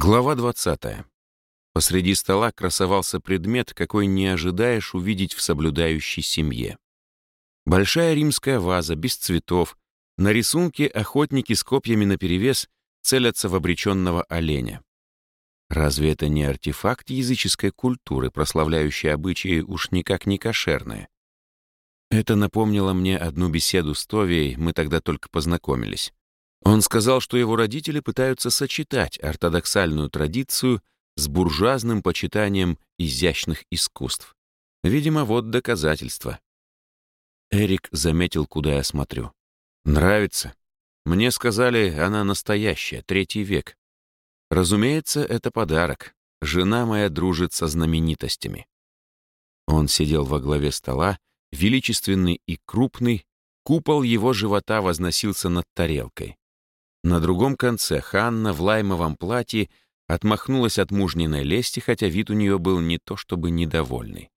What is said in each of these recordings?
Глава 20. Посреди стола красовался предмет, какой не ожидаешь увидеть в соблюдающей семье. Большая римская ваза, без цветов. На рисунке охотники с копьями наперевес целятся в обреченного оленя. Разве это не артефакт языческой культуры, прославляющий обычаи уж никак не кошерные? Это напомнило мне одну беседу с Товией, мы тогда только познакомились. Он сказал, что его родители пытаются сочетать ортодоксальную традицию с буржуазным почитанием изящных искусств. Видимо, вот доказательства. Эрик заметил, куда я смотрю. «Нравится. Мне сказали, она настоящая, третий век. Разумеется, это подарок. Жена моя дружит со знаменитостями». Он сидел во главе стола, величественный и крупный, купол его живота возносился над тарелкой. На другом конце Ханна в лаймовом платье отмахнулась от мужниной лести, хотя вид у нее был не то чтобы недовольный.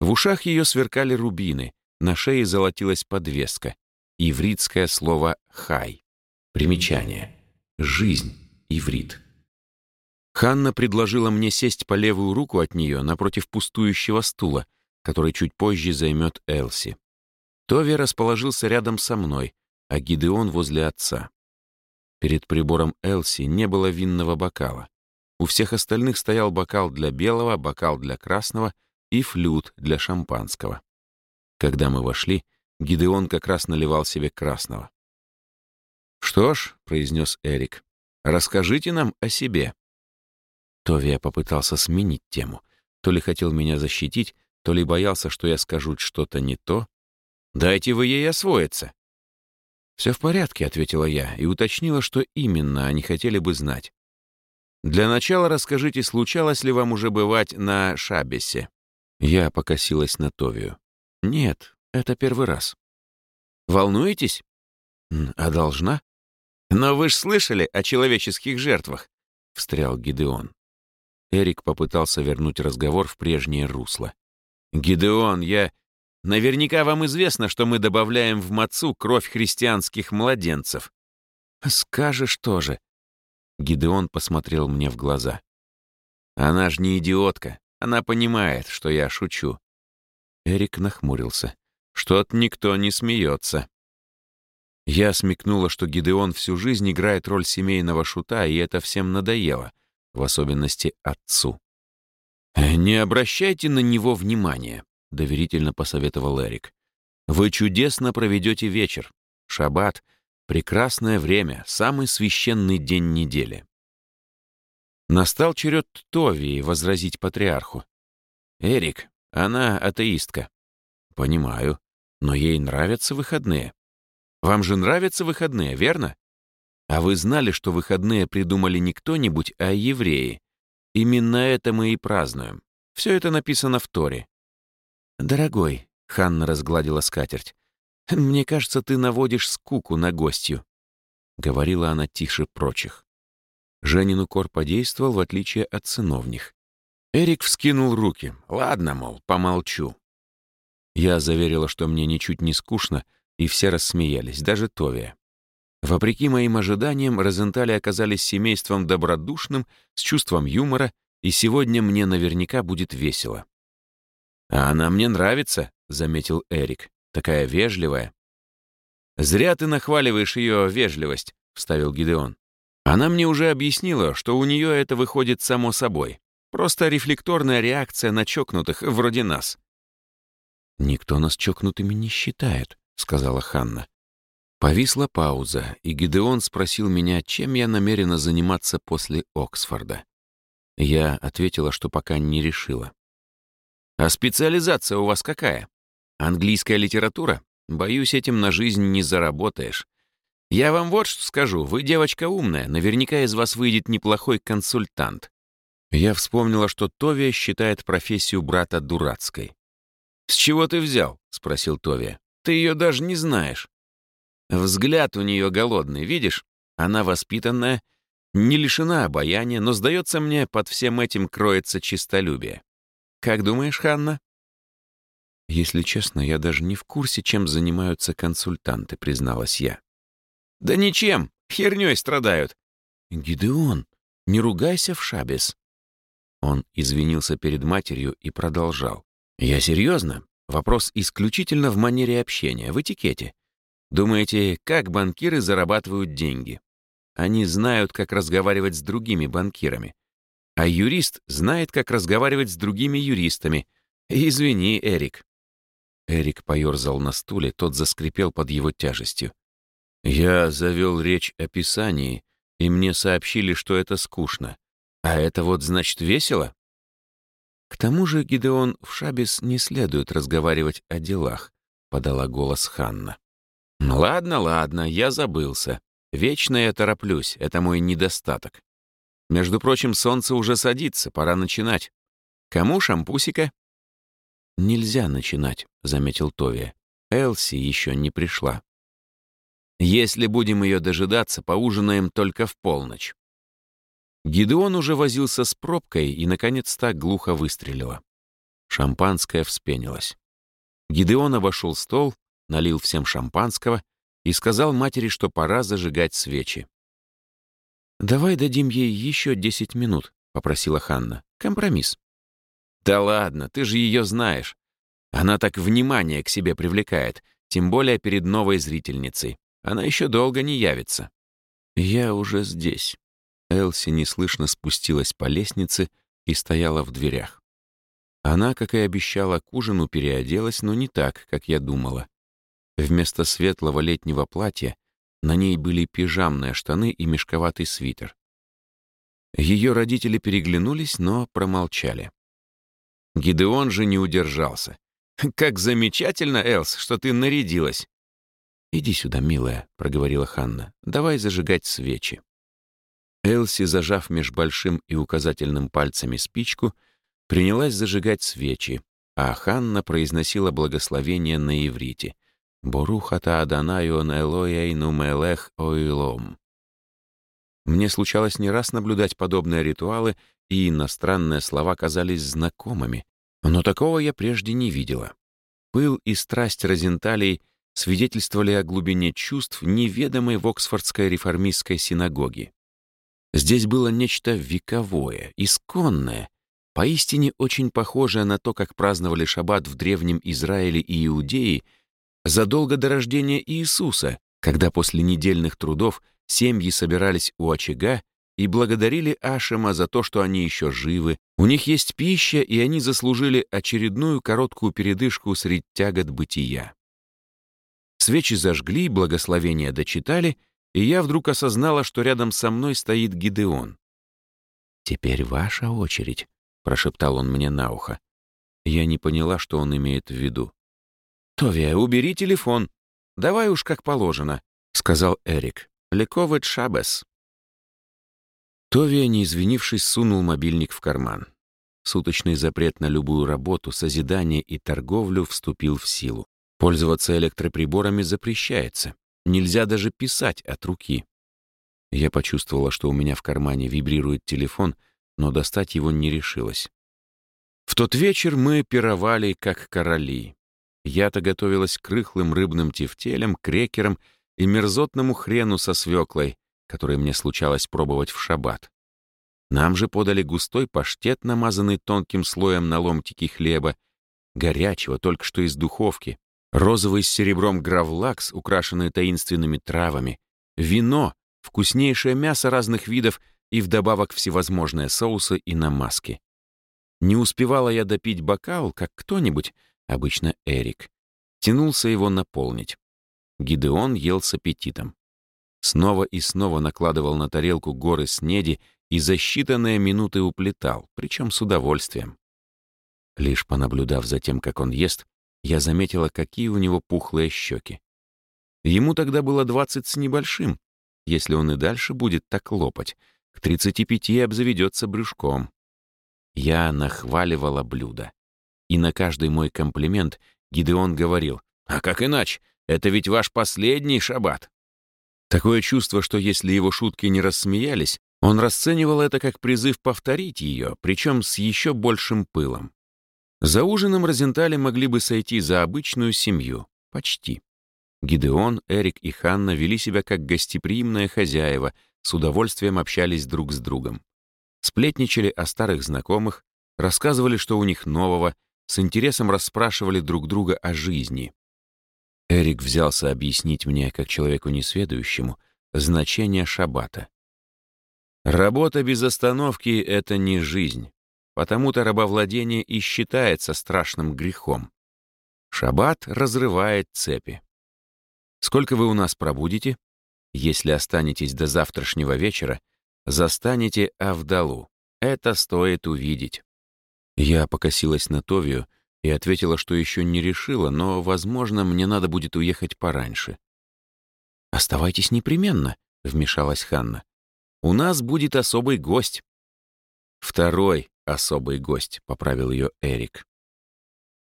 В ушах ее сверкали рубины, на шее золотилась подвеска, ивритское слово «хай». Примечание. Жизнь. Иврит. Ханна предложила мне сесть по левую руку от нее напротив пустующего стула, который чуть позже займет Элси. Тови расположился рядом со мной, а Гидеон возле отца. Перед прибором Элси не было винного бокала. У всех остальных стоял бокал для белого, бокал для красного и флют для шампанского. Когда мы вошли, Гидеон как раз наливал себе красного. «Что ж», — произнес Эрик, — «расскажите нам о себе». Товия попытался сменить тему. То ли хотел меня защитить, то ли боялся, что я скажу что-то не то. «Дайте вы ей освоиться», «Все в порядке», — ответила я и уточнила, что именно они хотели бы знать. «Для начала расскажите, случалось ли вам уже бывать на Шабесе?» Я покосилась на Товию. «Нет, это первый раз». «Волнуетесь?» «А должна?» «Но вы ж слышали о человеческих жертвах», — встрял Гидеон. Эрик попытался вернуть разговор в прежнее русло. «Гидеон, я Наверняка вам известно, что мы добавляем в мацу кровь христианских младенцев. Скажешь тоже. Гидеон посмотрел мне в глаза. Она ж не идиотка. Она понимает, что я шучу. Эрик нахмурился. Что-то никто не смеется. Я смекнула, что Гидеон всю жизнь играет роль семейного шута, и это всем надоело, в особенности отцу. «Не обращайте на него внимания», — доверительно посоветовал Эрик. «Вы чудесно проведете вечер. Шаббат — прекрасное время, самый священный день недели». Настал черед Товии возразить патриарху. «Эрик, она атеистка». «Понимаю, но ей нравятся выходные. Вам же нравятся выходные, верно? А вы знали, что выходные придумали не кто-нибудь, а евреи? Именно это мы и празднуем. Все это написано в Торе. «Дорогой», — Ханна разгладила скатерть, «мне кажется, ты наводишь скуку на гостью», — говорила она тише прочих. Женин укор подействовал, в отличие от сыновних. Эрик вскинул руки. «Ладно, мол, помолчу». Я заверила, что мне ничуть не скучно, и все рассмеялись, даже Товия. Вопреки моим ожиданиям, Розентали оказались семейством добродушным, с чувством юмора, и сегодня мне наверняка будет весело. «А она мне нравится», — заметил Эрик. «Такая вежливая». «Зря ты нахваливаешь ее вежливость», — вставил Гидеон. «Она мне уже объяснила, что у нее это выходит само собой. Просто рефлекторная реакция на чокнутых, вроде нас». «Никто нас чокнутыми не считает», — сказала Ханна. Повисла пауза, и Гидеон спросил меня, чем я намерена заниматься после Оксфорда. Я ответила, что пока не решила. А специализация у вас какая? Английская литература? Боюсь, этим на жизнь не заработаешь. Я вам вот что скажу. Вы девочка умная. Наверняка из вас выйдет неплохой консультант. Я вспомнила, что Товия считает профессию брата дурацкой. «С чего ты взял?» — спросил Товия. «Ты ее даже не знаешь». Взгляд у нее голодный, видишь? Она воспитанная, не лишена обаяния, но, сдается мне, под всем этим кроется чистолюбие. Как думаешь, Ханна?» «Если честно, я даже не в курсе, чем занимаются консультанты», — призналась я. «Да ничем, хернёй страдают». «Гидеон, Не ругайся в шабес». Он извинился перед матерью и продолжал. «Я серьезно. Вопрос исключительно в манере общения, в этикете. Думаете, как банкиры зарабатывают деньги? Они знают, как разговаривать с другими банкирами. А юрист знает, как разговаривать с другими юристами. Извини, Эрик». Эрик поерзал на стуле, тот заскрипел под его тяжестью. «Я завел речь о Писании, и мне сообщили, что это скучно. А это вот значит весело?» «К тому же, Гидеон, в Шабис не следует разговаривать о делах», — подала голос Ханна. «Ладно, ладно, я забылся. Вечно я тороплюсь, это мой недостаток. Между прочим, солнце уже садится, пора начинать. Кому шампусика?» «Нельзя начинать», — заметил Тови. «Элси еще не пришла». «Если будем ее дожидаться, поужинаем только в полночь». Гидеон уже возился с пробкой и, наконец, так глухо выстрелило. Шампанское вспенилось. Гидеон обошел стол, налил всем шампанского и сказал матери, что пора зажигать свечи. «Давай дадим ей еще десять минут», — попросила Ханна. «Компромисс». «Да ладно, ты же ее знаешь. Она так внимание к себе привлекает, тем более перед новой зрительницей. Она еще долго не явится». «Я уже здесь». Элси неслышно спустилась по лестнице и стояла в дверях. Она, как и обещала, к ужину переоделась, но не так, как я думала. Вместо светлого летнего платья на ней были пижамные штаны и мешковатый свитер. Ее родители переглянулись, но промолчали. Гидеон же не удержался. «Как замечательно, Элс, что ты нарядилась!» «Иди сюда, милая», — проговорила Ханна. «Давай зажигать свечи». Элси, зажав меж большим и указательным пальцами спичку, принялась зажигать свечи, а Ханна произносила благословение на иврите — Борухата Аданайон Элояйну Мелех Ойлом. Мне случалось не раз наблюдать подобные ритуалы, и иностранные слова казались знакомыми, но такого я прежде не видела. Пыл и страсть Розенталей свидетельствовали о глубине чувств, неведомой в Оксфордской реформистской синагоге. Здесь было нечто вековое, исконное, поистине очень похожее на то, как праздновали шаббат в древнем Израиле и Иудее задолго до рождения Иисуса, когда после недельных трудов семьи собирались у очага и благодарили Ашема за то, что они еще живы, у них есть пища, и они заслужили очередную короткую передышку среди тягот бытия. Свечи зажгли, благословения дочитали, и я вдруг осознала, что рядом со мной стоит Гидеон. «Теперь ваша очередь», — прошептал он мне на ухо. Я не поняла, что он имеет в виду. «Товия, убери телефон. Давай уж как положено», — сказал Эрик. «Лековет шабес». Товия, не извинившись, сунул мобильник в карман. Суточный запрет на любую работу, созидание и торговлю вступил в силу. Пользоваться электроприборами запрещается. Нельзя даже писать от руки. Я почувствовала, что у меня в кармане вибрирует телефон, но достать его не решилась. В тот вечер мы пировали как короли. Я-то готовилась к рыхлым рыбным тефтелям, крекерам и мерзотному хрену со свеклой, который мне случалось пробовать в шаббат. Нам же подали густой паштет, намазанный тонким слоем на ломтики хлеба, горячего, только что из духовки, розовый с серебром гравлакс, украшенный таинственными травами, вино, вкуснейшее мясо разных видов и вдобавок всевозможные соусы и намазки. Не успевала я допить бокал, как кто-нибудь, обычно Эрик, тянулся его наполнить. Гидеон ел с аппетитом. Снова и снова накладывал на тарелку горы снеди и за считанные минуты уплетал, причем с удовольствием. Лишь понаблюдав за тем, как он ест, я заметила, какие у него пухлые щеки. Ему тогда было двадцать с небольшим. Если он и дальше будет так лопать, к тридцати пяти обзаведется брюшком. Я нахваливала блюдо. И на каждый мой комплимент Гидеон говорил, «А как иначе? Это ведь ваш последний шаббат». Такое чувство, что если его шутки не рассмеялись, он расценивал это как призыв повторить ее, причем с еще большим пылом. За ужином Розентали могли бы сойти за обычную семью. Почти. Гидеон, Эрик и Ханна вели себя как гостеприимные хозяева, с удовольствием общались друг с другом. Сплетничали о старых знакомых, рассказывали, что у них нового, с интересом расспрашивали друг друга о жизни. Эрик взялся объяснить мне, как человеку несведущему, значение шаббата. Работа без остановки — это не жизнь, потому-то рабовладение и считается страшным грехом. Шаббат разрывает цепи. Сколько вы у нас пробудете? Если останетесь до завтрашнего вечера, застанете Авдалу. Это стоит увидеть. Я покосилась на Товию и ответила, что еще не решила, но, возможно, мне надо будет уехать пораньше. «Оставайтесь непременно», — вмешалась Ханна. «У нас будет особый гость». «Второй особый гость», — поправил ее Эрик.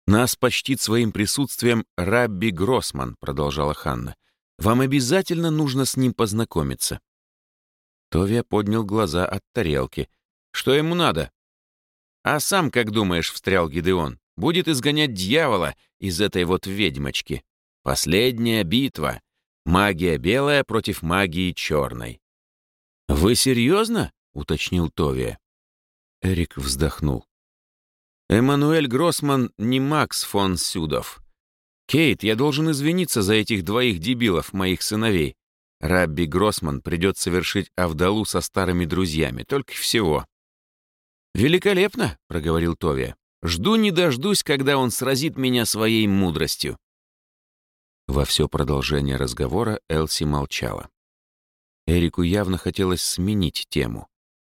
«Нас почтит своим присутствием Рабби Гроссман», — продолжала Ханна. «Вам обязательно нужно с ним познакомиться». Товия поднял глаза от тарелки. «Что ему надо?» «А сам, как думаешь, — встрял Гидеон, — будет изгонять дьявола из этой вот ведьмочки. Последняя битва. Магия белая против магии черной». «Вы серьезно?» — уточнил Товия. Эрик вздохнул. «Эммануэль Гроссман не Макс фон Сюдов. Кейт, я должен извиниться за этих двоих дебилов, моих сыновей. Рабби Гроссман придет совершить Авдалу со старыми друзьями, только всего». «Великолепно», — проговорил Товия. «Жду не дождусь, когда он сразит меня своей мудростью». Во все продолжение разговора Элси молчала. Эрику явно хотелось сменить тему.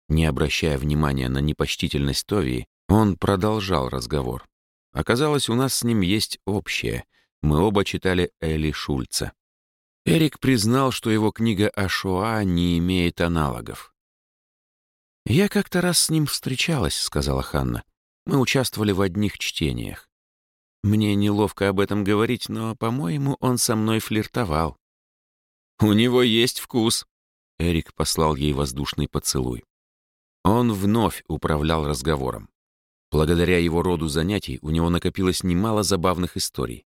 Не обращая внимания на непочтительность Товии, он продолжал разговор. Оказалось, у нас с ним есть общее. Мы оба читали Эли Шульца. Эрик признал, что его книга о Шоа не имеет аналогов. «Я как-то раз с ним встречалась», — сказала Ханна. «Мы участвовали в одних чтениях. Мне неловко об этом говорить, но, по-моему, он со мной флиртовал». «У него есть вкус», — Эрик послал ей воздушный поцелуй. Он вновь управлял разговором. Благодаря его роду занятий у него накопилось немало забавных историй.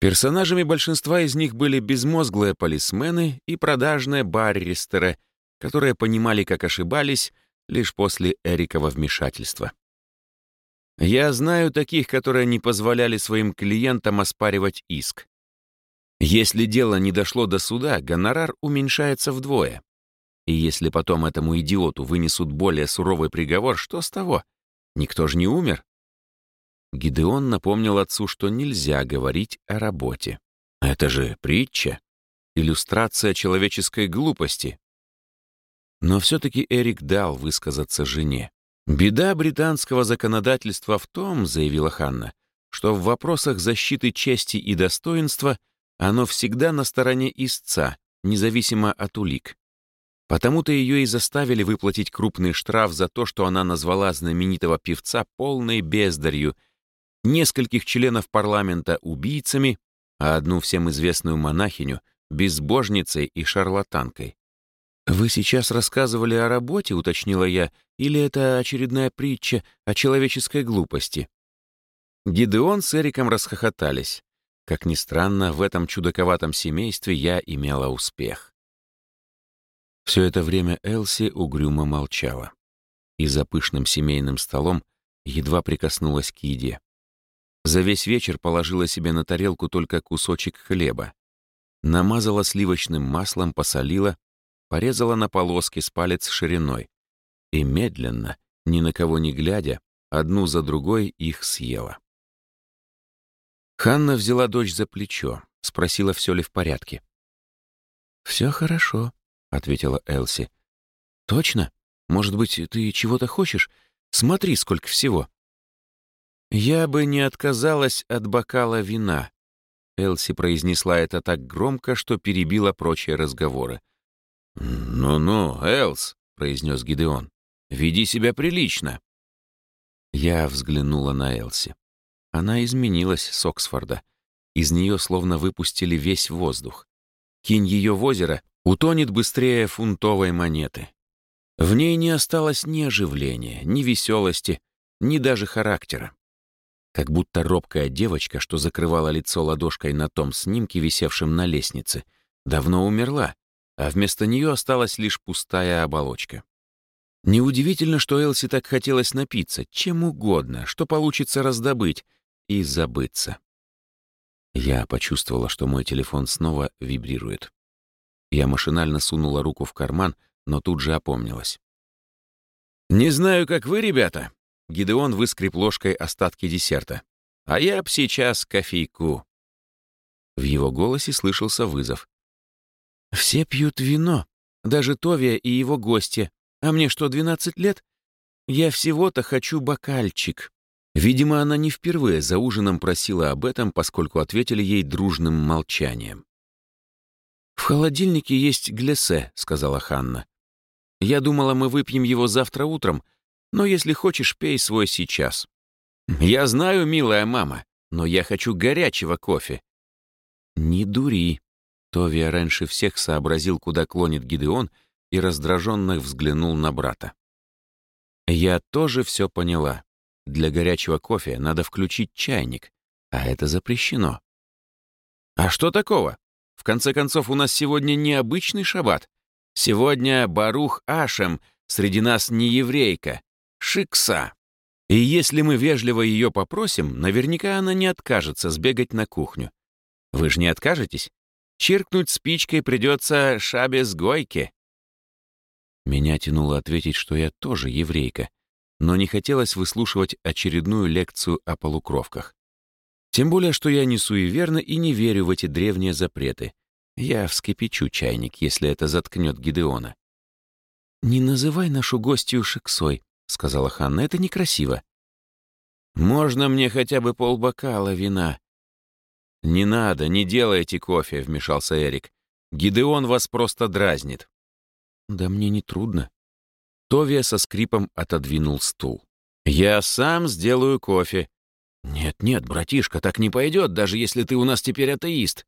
Персонажами большинства из них были безмозглые полисмены и продажные барристеры, которые понимали, как ошибались, лишь после Эрикова вмешательства. Я знаю таких, которые не позволяли своим клиентам оспаривать иск. Если дело не дошло до суда, гонорар уменьшается вдвое. И если потом этому идиоту вынесут более суровый приговор, что с того? Никто же не умер. Гидеон напомнил отцу, что нельзя говорить о работе. Это же притча, иллюстрация человеческой глупости, но все-таки Эрик дал высказаться жене. «Беда британского законодательства в том, — заявила Ханна, — что в вопросах защиты чести и достоинства оно всегда на стороне истца, независимо от улик. Потому-то ее и заставили выплатить крупный штраф за то, что она назвала знаменитого певца полной бездарью, нескольких членов парламента убийцами, а одну всем известную монахиню — безбожницей и шарлатанкой. «Вы сейчас рассказывали о работе», — уточнила я, «или это очередная притча о человеческой глупости?» Гидеон с Эриком расхохотались. Как ни странно, в этом чудаковатом семействе я имела успех. Все это время Элси угрюмо молчала. И за пышным семейным столом едва прикоснулась к еде. За весь вечер положила себе на тарелку только кусочек хлеба. Намазала сливочным маслом, посолила порезала на полоски с палец шириной и медленно, ни на кого не глядя, одну за другой их съела. Ханна взяла дочь за плечо, спросила, все ли в порядке. «Все хорошо», — ответила Элси. «Точно? Может быть, ты чего-то хочешь? Смотри, сколько всего». «Я бы не отказалась от бокала вина», — Элси произнесла это так громко, что перебила прочие разговоры. «Ну-ну, Элс», — произнес Гидеон, — «веди себя прилично». Я взглянула на Элси. Она изменилась с Оксфорда. Из нее словно выпустили весь воздух. Кинь ее в озеро, утонет быстрее фунтовой монеты. В ней не осталось ни оживления, ни веселости, ни даже характера. Как будто робкая девочка, что закрывала лицо ладошкой на том снимке, висевшем на лестнице, давно умерла, а вместо нее осталась лишь пустая оболочка. Неудивительно, что Элси так хотелось напиться, чем угодно, что получится раздобыть и забыться. Я почувствовала, что мой телефон снова вибрирует. Я машинально сунула руку в карман, но тут же опомнилась. «Не знаю, как вы, ребята», — Гидеон выскреб ложкой остатки десерта. «А я б сейчас кофейку». В его голосе слышался вызов. «Все пьют вино, даже Товия и его гости. А мне что, 12 лет? Я всего-то хочу бокальчик». Видимо, она не впервые за ужином просила об этом, поскольку ответили ей дружным молчанием. «В холодильнике есть глессе», — сказала Ханна. «Я думала, мы выпьем его завтра утром, но если хочешь, пей свой сейчас». «Я знаю, милая мама, но я хочу горячего кофе». «Не дури». Товия раньше всех сообразил, куда клонит Гидеон, и раздраженно взглянул на брата. «Я тоже все поняла. Для горячего кофе надо включить чайник, а это запрещено». «А что такого?» В конце концов, у нас сегодня не обычный шаббат. Сегодня Барух Ашем, среди нас не еврейка, Шикса. И если мы вежливо ее попросим, наверняка она не откажется сбегать на кухню. Вы же не откажетесь? Чиркнуть спичкой придется шабе с гойки. Меня тянуло ответить, что я тоже еврейка, но не хотелось выслушивать очередную лекцию о полукровках. Тем более, что я не суеверна и не верю в эти древние запреты. Я вскипячу чайник, если это заткнет Гидеона. «Не называй нашу гостью Шексой», — сказала Ханна, — «это некрасиво». «Можно мне хотя бы полбокала вина?» «Не надо, не делайте кофе», — вмешался Эрик. «Гидеон вас просто дразнит». «Да мне не трудно». Товия со скрипом отодвинул стул. «Я сам сделаю кофе», «Нет-нет, братишка, так не пойдет, даже если ты у нас теперь атеист».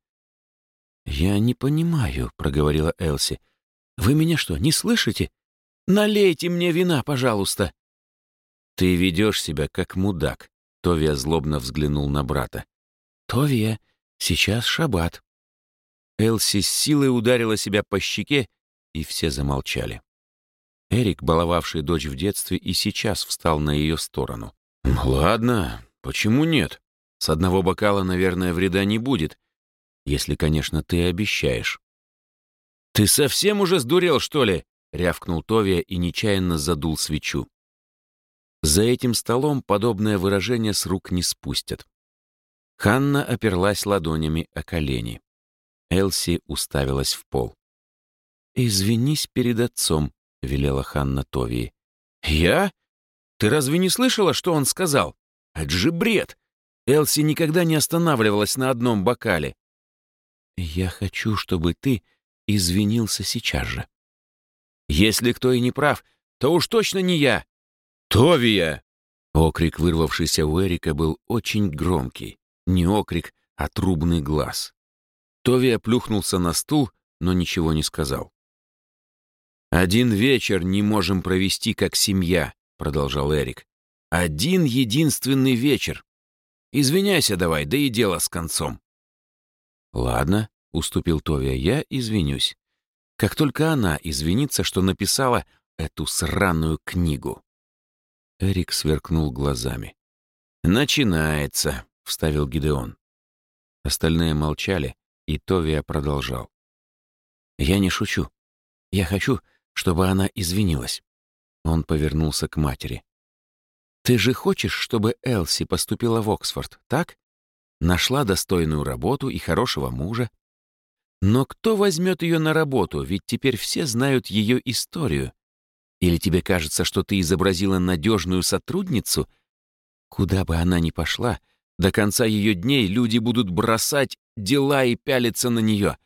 «Я не понимаю», — проговорила Элси. «Вы меня что, не слышите? Налейте мне вина, пожалуйста». «Ты ведешь себя как мудак», — Товия злобно взглянул на брата. «Товия, сейчас шаббат». Элси с силой ударила себя по щеке, и все замолчали. Эрик, баловавший дочь в детстве, и сейчас встал на ее сторону. «Ладно, «Почему нет? С одного бокала, наверное, вреда не будет, если, конечно, ты обещаешь». «Ты совсем уже сдурел, что ли?» — рявкнул Товия и нечаянно задул свечу. За этим столом подобное выражение с рук не спустят. Ханна оперлась ладонями о колени. Элси уставилась в пол. «Извинись перед отцом», — велела Ханна Товии. «Я? Ты разве не слышала, что он сказал?» Это же бред! Элси никогда не останавливалась на одном бокале. Я хочу, чтобы ты извинился сейчас же. Если кто и не прав, то уж точно не я. Товия! Окрик, вырвавшийся у Эрика, был очень громкий. Не окрик, а трубный глаз. Товия плюхнулся на стул, но ничего не сказал. «Один вечер не можем провести как семья», — продолжал Эрик. Один единственный вечер. Извиняйся давай, да и дело с концом. Ладно, уступил Товия, я извинюсь. Как только она извинится, что написала эту сраную книгу. Эрик сверкнул глазами. «Начинается», — вставил Гидеон. Остальные молчали, и Товия продолжал. «Я не шучу. Я хочу, чтобы она извинилась». Он повернулся к матери. Ты же хочешь, чтобы Элси поступила в Оксфорд, так? Нашла достойную работу и хорошего мужа. Но кто возьмет ее на работу, ведь теперь все знают ее историю. Или тебе кажется, что ты изобразила надежную сотрудницу? Куда бы она ни пошла, до конца ее дней люди будут бросать дела и пялиться на нее.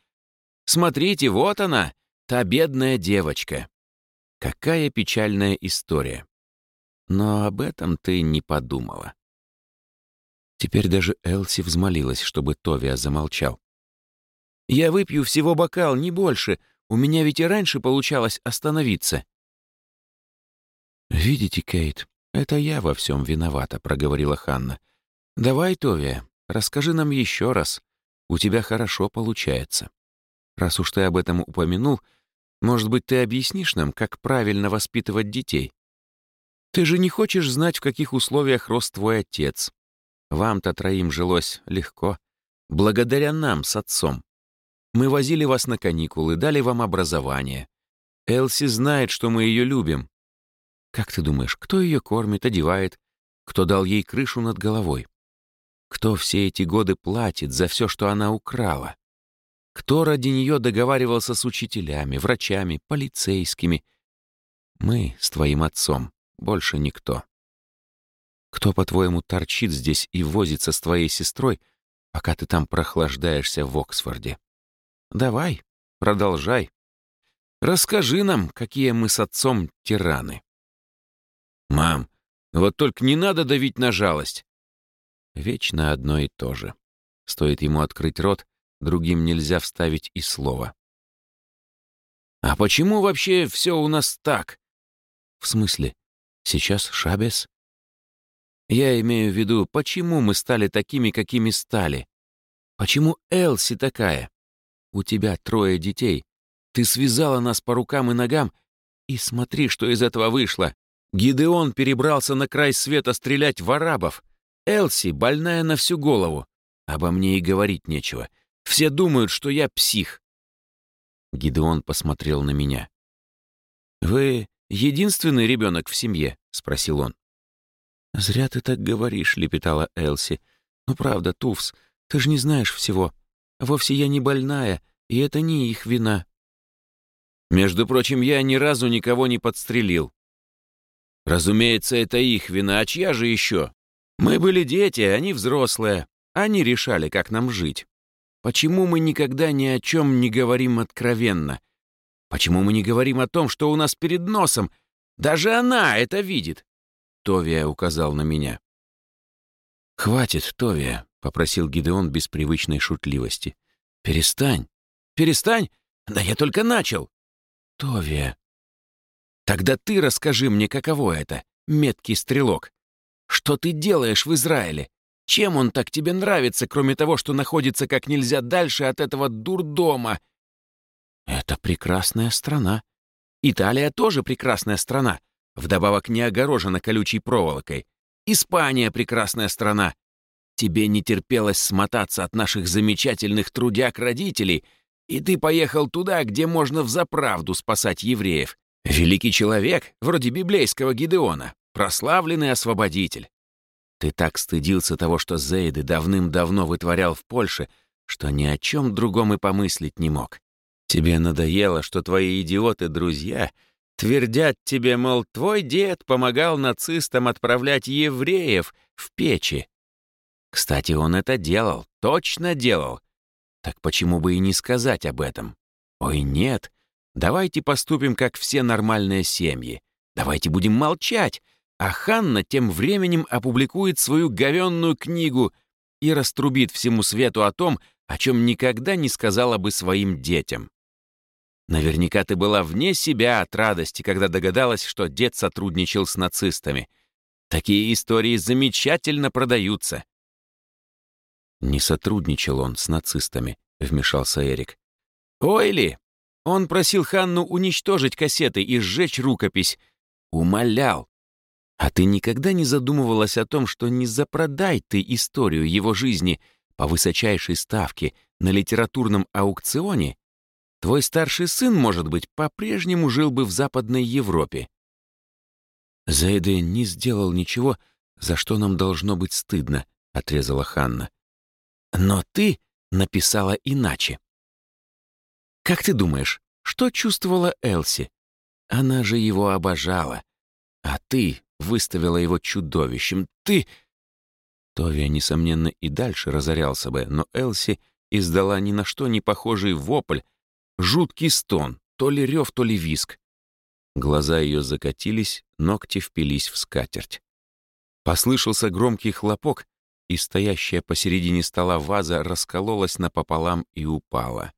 Смотрите, вот она, та бедная девочка. Какая печальная история. Но об этом ты не подумала. Теперь даже Элси взмолилась, чтобы Товия замолчал. «Я выпью всего бокал, не больше. У меня ведь и раньше получалось остановиться». «Видите, Кейт, это я во всем виновата», — проговорила Ханна. «Давай, Товия, расскажи нам еще раз. У тебя хорошо получается. Раз уж ты об этом упомянул, Может быть, ты объяснишь нам, как правильно воспитывать детей? Ты же не хочешь знать, в каких условиях рос твой отец. Вам-то троим жилось легко. Благодаря нам с отцом. Мы возили вас на каникулы, дали вам образование. Элси знает, что мы ее любим. Как ты думаешь, кто ее кормит, одевает? Кто дал ей крышу над головой? Кто все эти годы платит за все, что она украла? Кто ради нее договаривался с учителями, врачами, полицейскими? Мы с твоим отцом, больше никто. Кто, по-твоему, торчит здесь и возится с твоей сестрой, пока ты там прохлаждаешься в Оксфорде? Давай, продолжай. Расскажи нам, какие мы с отцом тираны. Мам, вот только не надо давить на жалость. Вечно одно и то же. Стоит ему открыть рот, другим нельзя вставить и слова. «А почему вообще все у нас так?» «В смысле? Сейчас Шабес?» «Я имею в виду, почему мы стали такими, какими стали? Почему Элси такая? У тебя трое детей. Ты связала нас по рукам и ногам, и смотри, что из этого вышло. Гидеон перебрался на край света стрелять в арабов. Элси больная на всю голову. Обо мне и говорить нечего. Все думают, что я псих. Гидеон посмотрел на меня. «Вы единственный ребенок в семье?» — спросил он. «Зря ты так говоришь», — лепетала Элси. «Ну правда, Туфс, ты же не знаешь всего. Вовсе я не больная, и это не их вина». «Между прочим, я ни разу никого не подстрелил». «Разумеется, это их вина, а чья же еще? Мы были дети, они взрослые. Они решали, как нам жить». Почему мы никогда ни о чем не говорим откровенно? Почему мы не говорим о том, что у нас перед носом? Даже она это видит!» Товия указал на меня. «Хватит, Товия», — попросил Гидеон без привычной шутливости. «Перестань! Перестань! Да я только начал!» «Товия!» «Тогда ты расскажи мне, каково это, меткий стрелок. Что ты делаешь в Израиле? Чем он так тебе нравится, кроме того, что находится как нельзя дальше от этого дурдома? Это прекрасная страна. Италия тоже прекрасная страна, вдобавок не огорожена колючей проволокой. Испания прекрасная страна. Тебе не терпелось смотаться от наших замечательных трудяк-родителей, и ты поехал туда, где можно взаправду спасать евреев. Великий человек, вроде библейского Гидеона, прославленный освободитель. Ты так стыдился того, что Зейды давным-давно вытворял в Польше, что ни о чем другом и помыслить не мог. Тебе надоело, что твои идиоты-друзья твердят тебе, мол, твой дед помогал нацистам отправлять евреев в печи. Кстати, он это делал, точно делал. Так почему бы и не сказать об этом? Ой, нет, давайте поступим, как все нормальные семьи. Давайте будем молчать, а Ханна тем временем опубликует свою говенную книгу и раструбит всему свету о том, о чем никогда не сказала бы своим детям. Наверняка ты была вне себя от радости, когда догадалась, что дед сотрудничал с нацистами. Такие истории замечательно продаются. Не сотрудничал он с нацистами, вмешался Эрик. Ой ли! Он просил Ханну уничтожить кассеты и сжечь рукопись. Умолял. А ты никогда не задумывалась о том, что не запродай ты историю его жизни по высочайшей ставке на литературном аукционе, твой старший сын, может быть, по-прежнему жил бы в Западной Европе. Зайде не сделал ничего, за что нам должно быть стыдно, — отрезала Ханна. Но ты написала иначе. Как ты думаешь, что чувствовала Элси? Она же его обожала. А ты выставила его чудовищем. Ты...» Товия, несомненно, и дальше разорялся бы, но Элси издала ни на что не похожий вопль, жуткий стон, то ли рев, то ли виск. Глаза ее закатились, ногти впились в скатерть. Послышался громкий хлопок, и стоящая посередине стола ваза раскололась напополам и упала.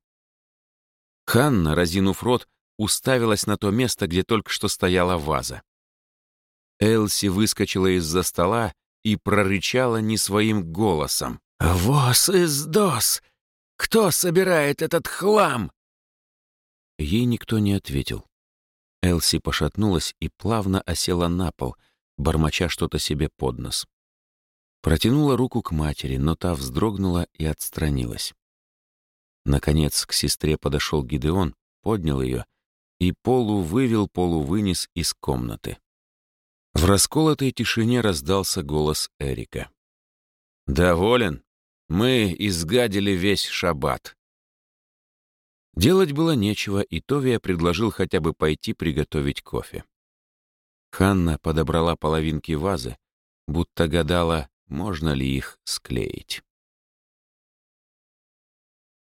Ханна, разинув рот, уставилась на то место, где только что стояла ваза. Элси выскочила из-за стола и прорычала не своим голосом. «Вос из дос! Кто собирает этот хлам?» Ей никто не ответил. Элси пошатнулась и плавно осела на пол, бормоча что-то себе под нос. Протянула руку к матери, но та вздрогнула и отстранилась. Наконец к сестре подошел Гидеон, поднял ее и полу вывел, полу вынес из комнаты. В расколотой тишине раздался голос Эрика. «Доволен? Мы изгадили весь шаббат». Делать было нечего, и Товия предложил хотя бы пойти приготовить кофе. Ханна подобрала половинки вазы, будто гадала, можно ли их склеить.